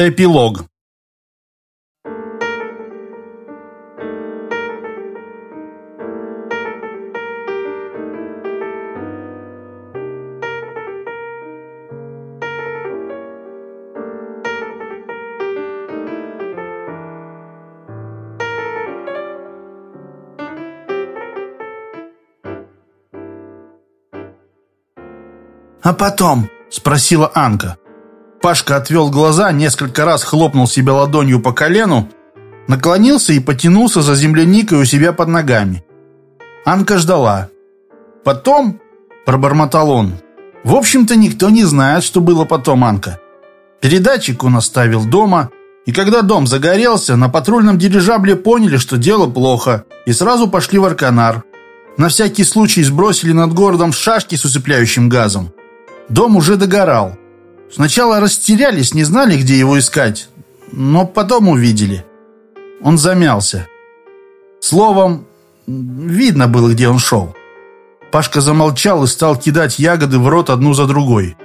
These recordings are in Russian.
Эпилог «А потом?» – спросила Анка. Пашка отвел глаза, несколько раз хлопнул себя ладонью по колену, наклонился и потянулся за земляникой у себя под ногами. Анка ждала. «Потом?» – пробормотал он. «В общем-то, никто не знает, что было потом, Анка. Передатчик он оставил дома, и когда дом загорелся, на патрульном дирижабле поняли, что дело плохо, и сразу пошли в Арканар. На всякий случай сбросили над городом шашки с усыпляющим газом. Дом уже догорал. Сначала растерялись, не знали, где его искать, но потом увидели. Он замялся. Словом, видно было, где он шел. Пашка замолчал и стал кидать ягоды в рот одну за другой.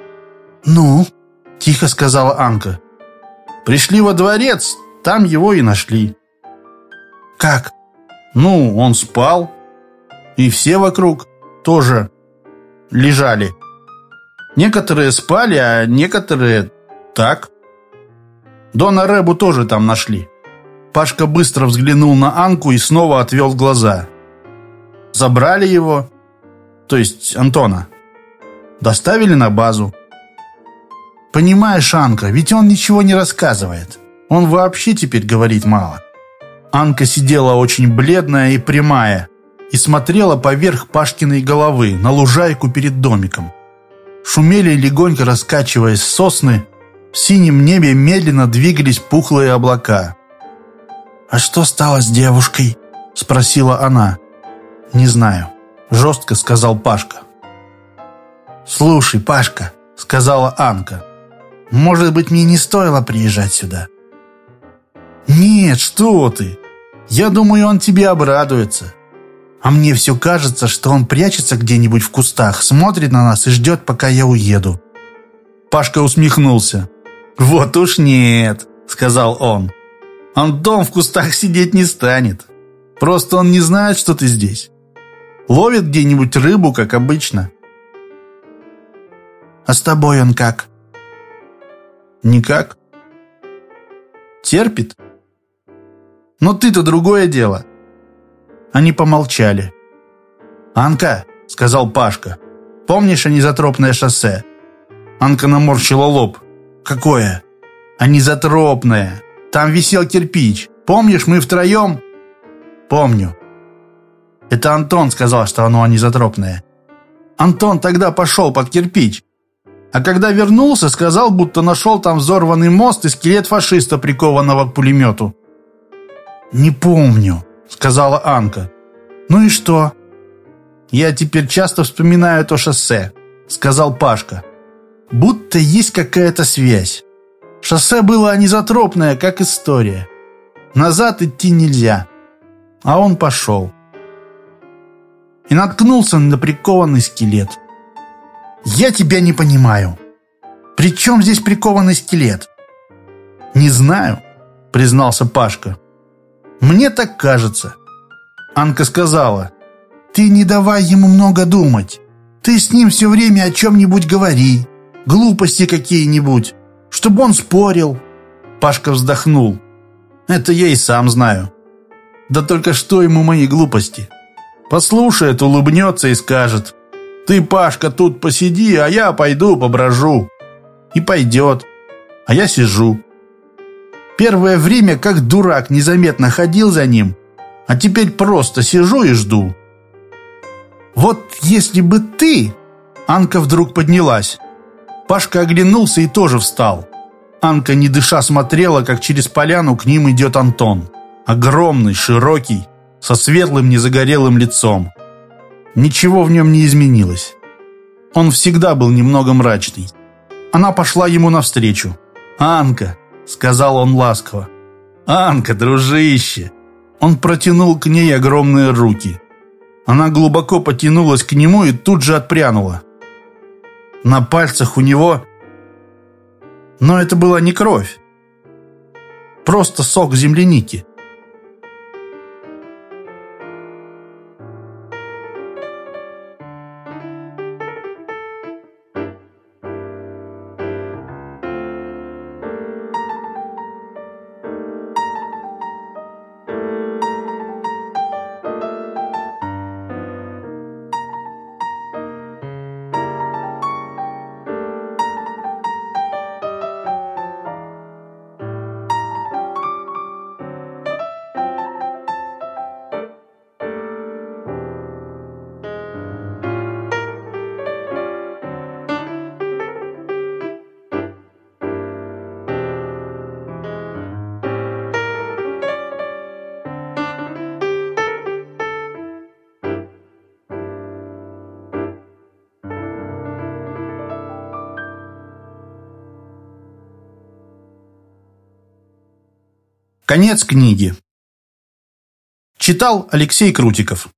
«Ну?» – тихо сказала Анка. «Пришли во дворец, там его и нашли». «Как?» «Ну, он спал. И все вокруг тоже лежали». Некоторые спали, а некоторые так. Дона Рэбу тоже там нашли. Пашка быстро взглянул на Анку и снова отвел глаза. Забрали его, то есть Антона. Доставили на базу. Понимаешь, Анка, ведь он ничего не рассказывает. Он вообще теперь говорит мало. Анка сидела очень бледная и прямая и смотрела поверх Пашкиной головы на лужайку перед домиком. Шумели, легонько раскачиваясь сосны. В синем небе медленно двигались пухлые облака. «А что стало с девушкой?» – спросила она. «Не знаю», – жестко сказал Пашка. «Слушай, Пашка», – сказала Анка, – «может быть, мне не стоило приезжать сюда?» «Нет, что ты! Я думаю, он тебе обрадуется. А мне все кажется, что он прячется где-нибудь в кустах, смотрит на нас и ждет, пока я уеду». Пашка усмехнулся. «Вот уж нет», — сказал он. «Антон в кустах сидеть не станет. Просто он не знает, что ты здесь. Ловит где-нибудь рыбу, как обычно». «А с тобой он как?» «Никак». «Терпит?» «Но ты-то другое дело». Они помолчали. «Анка», — сказал Пашка, — «помнишь анизотропное шоссе?» Анка наморщила лоб. «Какое?» «Анизотропное. Там висел кирпич. Помнишь, мы втроем?» «Помню». Это Антон сказал, что оно анизотропное. Антон тогда пошел под кирпич. А когда вернулся, сказал, будто нашел там взорванный мост и скелет фашиста, прикованного к пулемету. «Не помню», — сказала Анка. «Ну и что?» «Я теперь часто вспоминаю то шоссе», — сказал Пашка. «Будто есть какая-то связь. Шоссе было анизотропное, как история. Назад идти нельзя. А он пошел. И наткнулся на прикованный скелет. «Я тебя не понимаю. При чем здесь прикованный скелет?» «Не знаю», — признался Пашка. Мне так кажется». Анка сказала, «Ты не давай ему много думать. Ты с ним все время о чем-нибудь говори, глупости какие-нибудь, чтобы он спорил». Пашка вздохнул. «Это я и сам знаю. Да только что ему мои глупости? Послушает, улыбнется и скажет, «Ты, Пашка, тут посиди, а я пойду поброжу». И пойдет, а я сижу. Первое время, как дурак, незаметно ходил за ним, а теперь просто сижу и жду. Вот если бы ты... Анка вдруг поднялась. Пашка оглянулся и тоже встал. Анка, не дыша, смотрела, как через поляну к ним идет Антон. Огромный, широкий, со светлым незагорелым лицом. Ничего в нем не изменилось. Он всегда был немного мрачный. Она пошла ему навстречу. «Анка, — сказал он ласково. «Анка, дружище!» Он протянул к ней огромные руки. Она глубоко потянулась к нему и тут же отпрянула. На пальцах у него... Но это была не кровь. Просто сок земляники. Конец книги. Читал Алексей Крутиков.